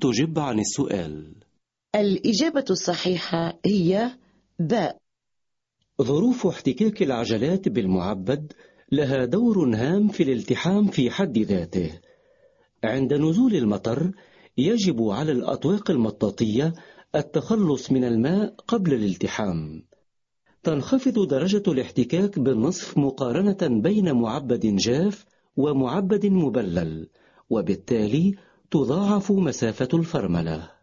تجب عن السؤال. الإجابة الصحيحة هي باء ظروف احتكاك العجلات بالمعبد لها دور هام في الالتحام في حد ذاته. عند نزول المطر يجب على الأطواق المطاطية التخلص من الماء قبل الالتحام. تنخفض درجة الاحتكاك بالنصف مقارنة بين معبد جاف ومعبد مبلل وبالتالي تضاعف مسافة الفرملة.